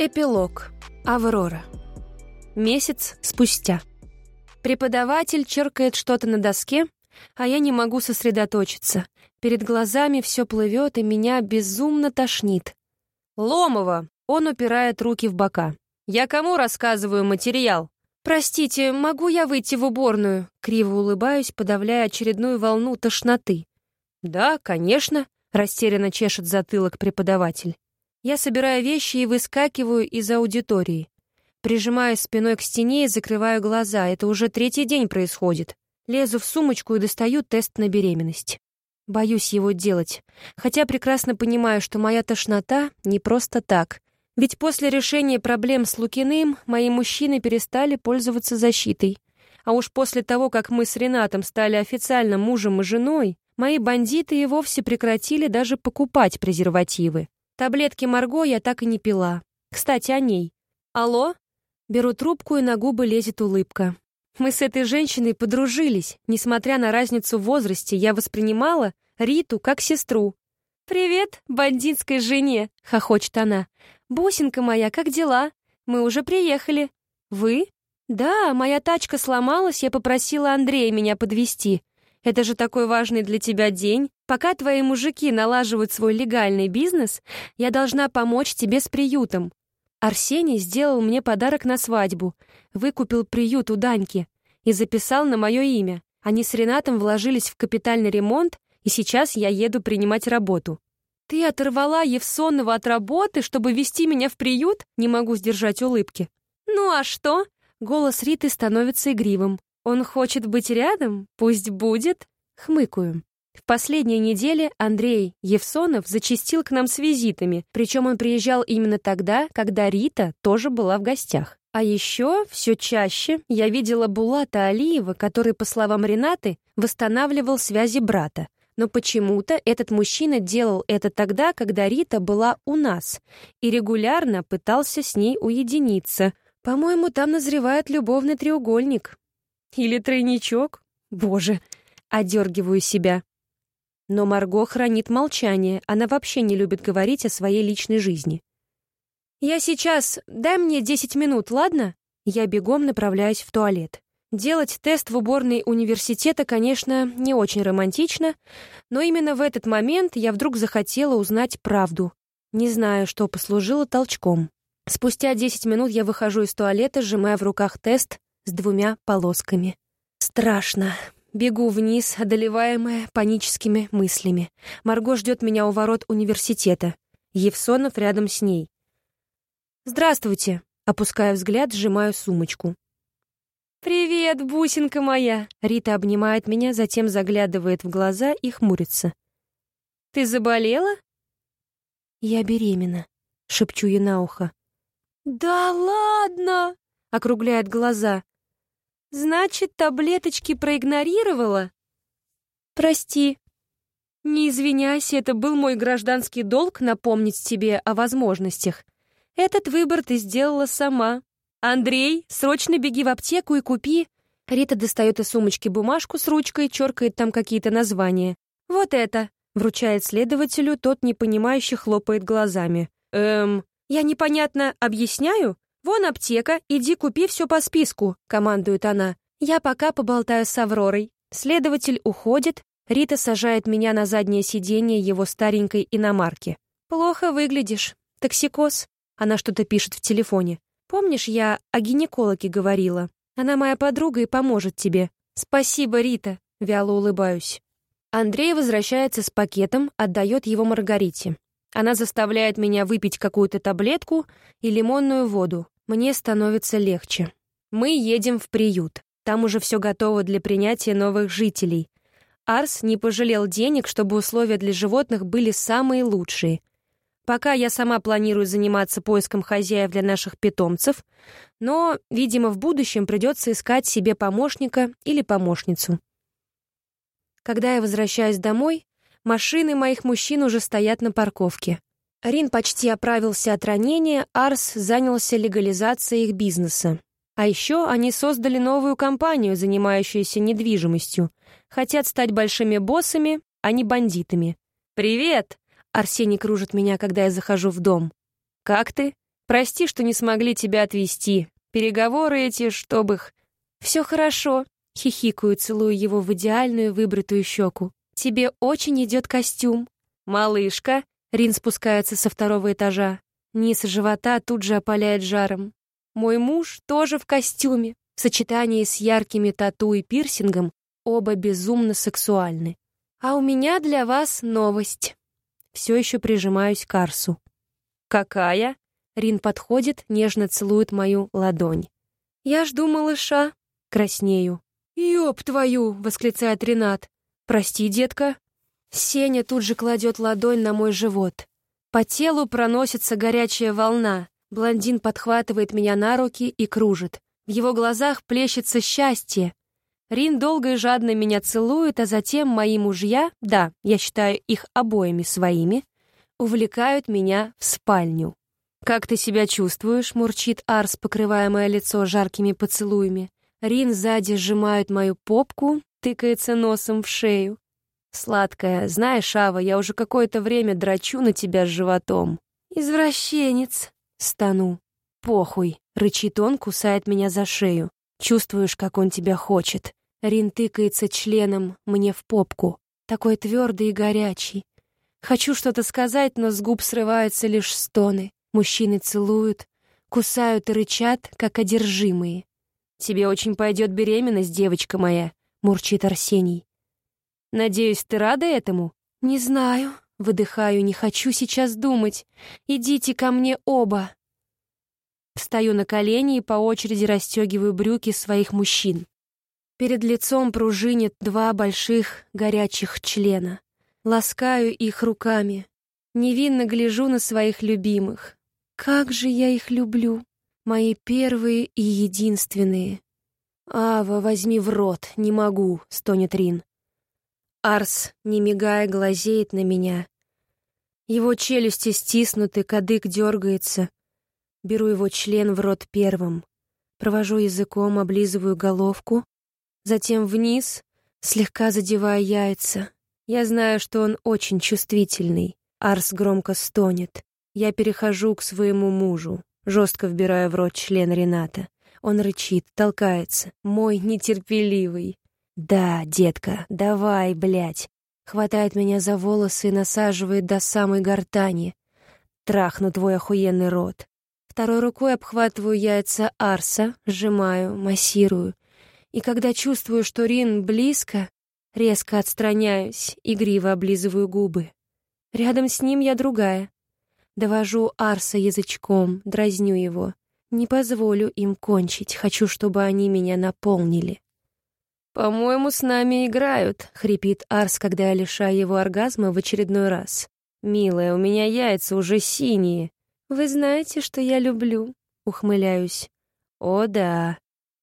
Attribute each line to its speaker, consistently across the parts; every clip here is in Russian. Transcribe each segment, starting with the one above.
Speaker 1: Эпилог. Аврора. Месяц спустя. Преподаватель черкает что-то на доске, а я не могу сосредоточиться. Перед глазами все плывет, и меня безумно тошнит. «Ломова!» — он упирает руки в бока. «Я кому рассказываю материал?» «Простите, могу я выйти в уборную?» Криво улыбаюсь, подавляя очередную волну тошноты. «Да, конечно», — растерянно чешет затылок преподаватель. Я собираю вещи и выскакиваю из аудитории. Прижимаюсь спиной к стене и закрываю глаза. Это уже третий день происходит. Лезу в сумочку и достаю тест на беременность. Боюсь его делать, хотя прекрасно понимаю, что моя тошнота не просто так. Ведь после решения проблем с Лукиным мои мужчины перестали пользоваться защитой. А уж после того, как мы с Ренатом стали официально мужем и женой, мои бандиты и вовсе прекратили даже покупать презервативы. Таблетки Марго я так и не пила. Кстати, о ней. Алло? Беру трубку, и на губы лезет улыбка. Мы с этой женщиной подружились. Несмотря на разницу в возрасте, я воспринимала Риту как сестру. «Привет, бандитской жене!» — хохочет она. «Бусинка моя, как дела? Мы уже приехали». «Вы?» «Да, моя тачка сломалась, я попросила Андрея меня подвести. Это же такой важный для тебя день. Пока твои мужики налаживают свой легальный бизнес, я должна помочь тебе с приютом. Арсений сделал мне подарок на свадьбу, выкупил приют у Даньки и записал на мое имя. Они с Ренатом вложились в капитальный ремонт, и сейчас я еду принимать работу. Ты оторвала Евсонова от работы, чтобы вести меня в приют? Не могу сдержать улыбки. Ну а что? Голос Риты становится игривым. Он хочет быть рядом? Пусть будет. Хмыкаю. В последние недели Андрей Евсонов зачастил к нам с визитами, причем он приезжал именно тогда, когда Рита тоже была в гостях. А еще все чаще я видела Булата Алиева, который, по словам Ренаты, восстанавливал связи брата. Но почему-то этот мужчина делал это тогда, когда Рита была у нас, и регулярно пытался с ней уединиться. По-моему, там назревает любовный треугольник. Или тройничок? Боже, одергиваю себя. Но Марго хранит молчание, она вообще не любит говорить о своей личной жизни. «Я сейчас... Дай мне десять минут, ладно?» Я бегом направляюсь в туалет. Делать тест в уборной университета, конечно, не очень романтично, но именно в этот момент я вдруг захотела узнать правду. Не знаю, что послужило толчком. Спустя десять минут я выхожу из туалета, сжимая в руках тест с двумя полосками. Страшно. Бегу вниз, одолеваемая паническими мыслями. Марго ждет меня у ворот университета. Евсонов рядом с ней. «Здравствуйте!» Опуская взгляд, сжимаю сумочку. «Привет, бусинка моя!» Рита обнимает меня, затем заглядывает в глаза и хмурится. «Ты заболела?» «Я беременна», — шепчу ей на ухо. «Да ладно!» — округляет глаза. «Значит, таблеточки проигнорировала?» «Прости». «Не извиняйся, это был мой гражданский долг напомнить тебе о возможностях. Этот выбор ты сделала сама. Андрей, срочно беги в аптеку и купи...» Рита достает из сумочки бумажку с ручкой, черкает там какие-то названия. «Вот это!» — вручает следователю, тот непонимающе хлопает глазами. «Эм, я непонятно объясняю? «Вон аптека, иди купи все по списку», — командует она. «Я пока поболтаю с Авророй». Следователь уходит, Рита сажает меня на заднее сиденье его старенькой иномарки. «Плохо выглядишь. Токсикоз». Она что-то пишет в телефоне. «Помнишь, я о гинекологе говорила? Она моя подруга и поможет тебе». «Спасибо, Рита», — вяло улыбаюсь. Андрей возвращается с пакетом, отдает его Маргарите. Она заставляет меня выпить какую-то таблетку и лимонную воду. Мне становится легче. Мы едем в приют. Там уже все готово для принятия новых жителей. Арс не пожалел денег, чтобы условия для животных были самые лучшие. Пока я сама планирую заниматься поиском хозяев для наших питомцев, но, видимо, в будущем придется искать себе помощника или помощницу. Когда я возвращаюсь домой, Машины моих мужчин уже стоят на парковке. Рин почти оправился от ранения, Арс занялся легализацией их бизнеса. А еще они создали новую компанию, занимающуюся недвижимостью. Хотят стать большими боссами, а не бандитами. «Привет!» — Арсений кружит меня, когда я захожу в дом. «Как ты?» Прости, что не смогли тебя отвезти. Переговоры эти, чтоб их... Все хорошо, хихикаю, целую его в идеальную выбритую щеку. Тебе очень идет костюм. Малышка, Рин спускается со второго этажа. Низ живота тут же опаляет жаром. Мой муж тоже в костюме. В сочетании с яркими тату и пирсингом оба безумно сексуальны. А у меня для вас новость. Все еще прижимаюсь к Арсу. «Какая?» Рин подходит, нежно целует мою ладонь. «Я жду малыша». Краснею. «Ёб твою!» — восклицает Ренат. «Прости, детка». Сеня тут же кладет ладонь на мой живот. По телу проносится горячая волна. Блондин подхватывает меня на руки и кружит. В его глазах плещется счастье. Рин долго и жадно меня целует, а затем мои мужья, да, я считаю их обоими своими, увлекают меня в спальню. «Как ты себя чувствуешь?» — мурчит Арс, покрывая мое лицо жаркими поцелуями. Рин сзади сжимает мою попку, тыкается носом в шею. «Сладкая, знаешь, Ава, я уже какое-то время драчу на тебя с животом». «Извращенец!» — стану. «Похуй!» — рычит он, кусает меня за шею. Чувствуешь, как он тебя хочет. Рин тыкается членом мне в попку. Такой твердый и горячий. Хочу что-то сказать, но с губ срываются лишь стоны. Мужчины целуют, кусают и рычат, как одержимые. «Тебе очень пойдет беременность, девочка моя», — мурчит Арсений. «Надеюсь, ты рада этому?» «Не знаю», — выдыхаю, не хочу сейчас думать. «Идите ко мне оба». Встаю на колени и по очереди расстегиваю брюки своих мужчин. Перед лицом пружинит два больших горячих члена. Ласкаю их руками. Невинно гляжу на своих любимых. Как же я их люблю, мои первые и единственные. «Ава, возьми в рот, не могу», — стонет Рин. Арс, не мигая, глазеет на меня. Его челюсти стиснуты, кадык дергается. Беру его член в рот первым. Провожу языком, облизываю головку. Затем вниз, слегка задевая яйца. Я знаю, что он очень чувствительный. Арс громко стонет. Я перехожу к своему мужу, жестко вбирая в рот член Рената. Он рычит, толкается. Мой нетерпеливый. «Да, детка, давай, блядь!» Хватает меня за волосы и насаживает до самой гортани. Трахну твой охуенный рот. Второй рукой обхватываю яйца Арса, сжимаю, массирую. И когда чувствую, что Рин близко, резко отстраняюсь, игриво облизываю губы. Рядом с ним я другая. Довожу Арса язычком, дразню его. Не позволю им кончить, хочу, чтобы они меня наполнили. «По-моему, с нами играют», — хрипит Арс, когда я лишаю его оргазма в очередной раз. «Милая, у меня яйца уже синие». «Вы знаете, что я люблю», — ухмыляюсь. «О, да».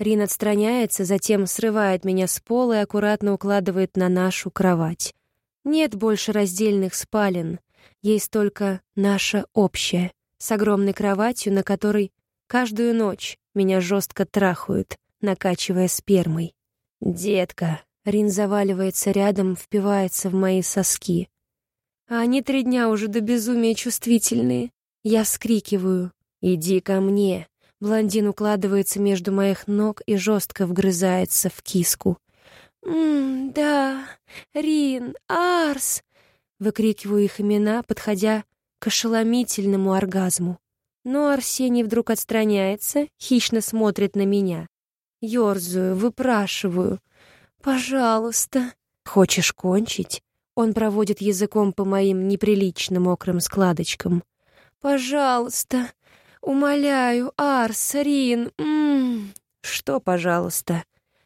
Speaker 1: Рин отстраняется, затем срывает меня с пола и аккуратно укладывает на нашу кровать. Нет больше раздельных спален. Есть только наша общая, с огромной кроватью, на которой каждую ночь меня жестко трахают, накачивая спермой. «Детка!» — Рин заваливается рядом, впивается в мои соски. А они три дня уже до безумия чувствительные. Я вскрикиваю. «Иди ко мне!» Блондин укладывается между моих ног и жестко вгрызается в киску. «Ммм, да, Рин, Арс!» Выкрикиваю их имена, подходя к ошеломительному оргазму. Но Арсений вдруг отстраняется, хищно смотрит на меня. Ёрзаю, выпрашиваю. «Пожалуйста». «Хочешь кончить?» Он проводит языком по моим неприлично мокрым складочкам. «Пожалуйста. Умоляю, Арс, Рин. М -м. «Что, пожалуйста?»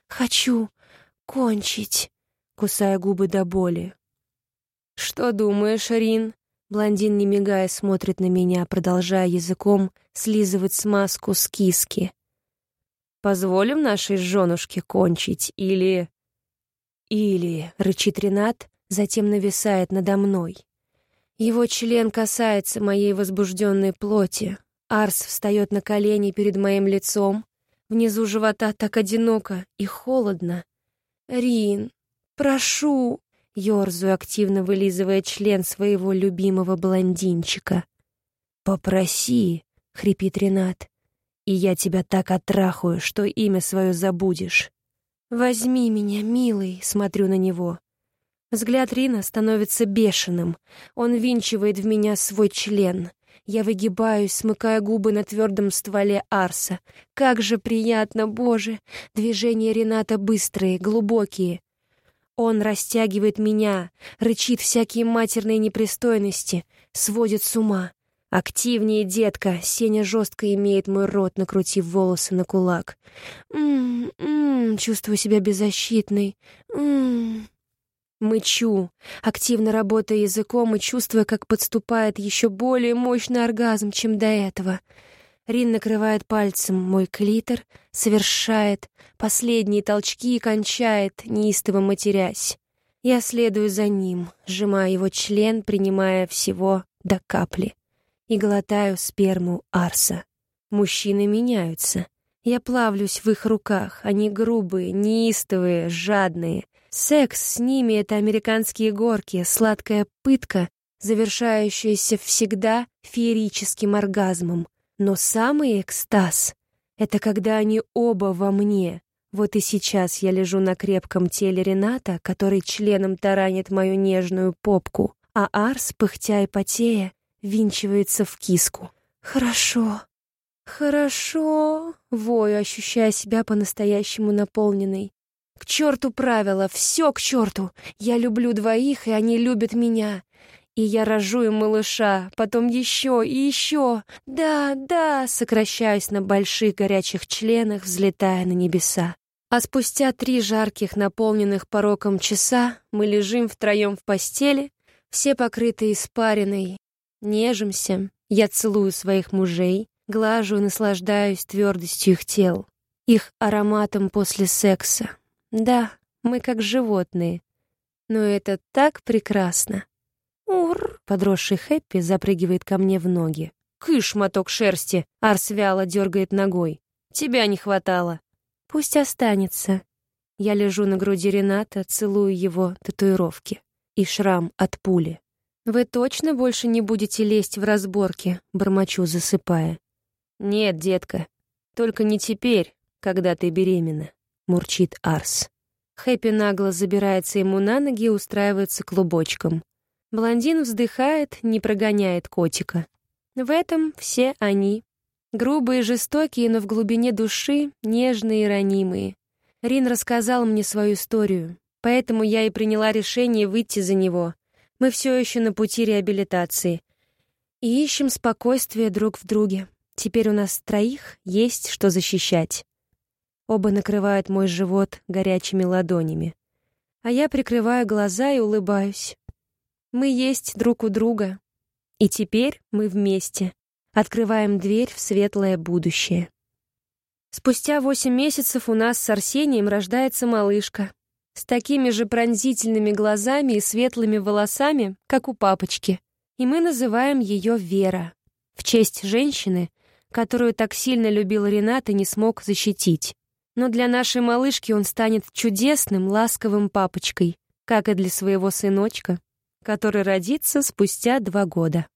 Speaker 1: «Хочу кончить», кусая губы до боли. «Что думаешь, Рин?» Блондин, не мигая, смотрит на меня, продолжая языком слизывать смазку с киски. «Позволим нашей женушке кончить или...» «Или...» — рычит Ренат, затем нависает надо мной. Его член касается моей возбужденной плоти. Арс встает на колени перед моим лицом. Внизу живота так одиноко и холодно. «Рин, прошу!» Ёрзаю, активно вылизывая член своего любимого блондинчика. «Попроси!» хрипит Ренат. «И я тебя так оттрахаю, что имя свое забудешь». «Возьми меня, милый», — смотрю на него. Взгляд Рина становится бешеным. Он винчивает в меня свой член. Я выгибаюсь, смыкая губы на твердом стволе Арса. Как же приятно, боже! Движения Рената быстрые, глубокие. Он растягивает меня, рычит всякие матерные непристойности, сводит с ума. «Активнее, детка!» — Сеня жестко имеет мой рот, накрутив волосы на кулак. «М-м-м, чувствую себя беззащитной. М-м-м». Мычу, активно работая языком и чувствуя, как подступает еще более мощный оргазм, чем до этого. Рин накрывает пальцем мой клитор, совершает последние толчки и кончает, неистово матерясь. Я следую за ним, сжимая его член, принимая всего до капли, и глотаю сперму Арса. Мужчины меняются. Я плавлюсь в их руках, они грубые, неистовые, жадные. Секс с ними — это американские горки, сладкая пытка, завершающаяся всегда феерическим оргазмом. Но самый экстаз — это когда они оба во мне. Вот и сейчас я лежу на крепком теле Рената, который членом таранит мою нежную попку, а Арс, пыхтя и потея, винчивается в киску. «Хорошо, хорошо», — вою, ощущая себя по-настоящему наполненной. К черту правила, все к черту. Я люблю двоих, и они любят меня. И я рожу им малыша, потом еще и еще. Да, да, сокращаюсь на больших горячих членах, взлетая на небеса. А спустя три жарких, наполненных пороком часа, мы лежим втроем в постели, все покрытые испариной, нежимся, я целую своих мужей, глажу и наслаждаюсь твердостью их тел, их ароматом после секса. Да, мы как животные. Но это так прекрасно. Ур! Подросший Хэппи запрыгивает ко мне в ноги. Кыш, моток шерсти! Арс вяло дергает ногой. Тебя не хватало. Пусть останется. Я лежу на груди Рената, целую его татуировки. И шрам от пули. «Вы точно больше не будете лезть в разборки?» — бормочу, засыпая. «Нет, детка, только не теперь, когда ты беременна». — мурчит Арс. Хэппи нагло забирается ему на ноги и устраивается клубочком. Блондин вздыхает, не прогоняет котика. В этом все они. Грубые, жестокие, но в глубине души нежные и ранимые. Рин рассказал мне свою историю, поэтому я и приняла решение выйти за него. Мы все еще на пути реабилитации. И ищем спокойствие друг в друге. Теперь у нас троих есть что защищать. Оба накрывают мой живот горячими ладонями. А я прикрываю глаза и улыбаюсь. Мы есть друг у друга. И теперь мы вместе. Открываем дверь в светлое будущее. Спустя восемь месяцев у нас с Арсением рождается малышка. С такими же пронзительными глазами и светлыми волосами, как у папочки. И мы называем ее Вера. В честь женщины, которую так сильно любил Ренат и не смог защитить. Но для нашей малышки он станет чудесным, ласковым папочкой, как и для своего сыночка, который родится спустя два года.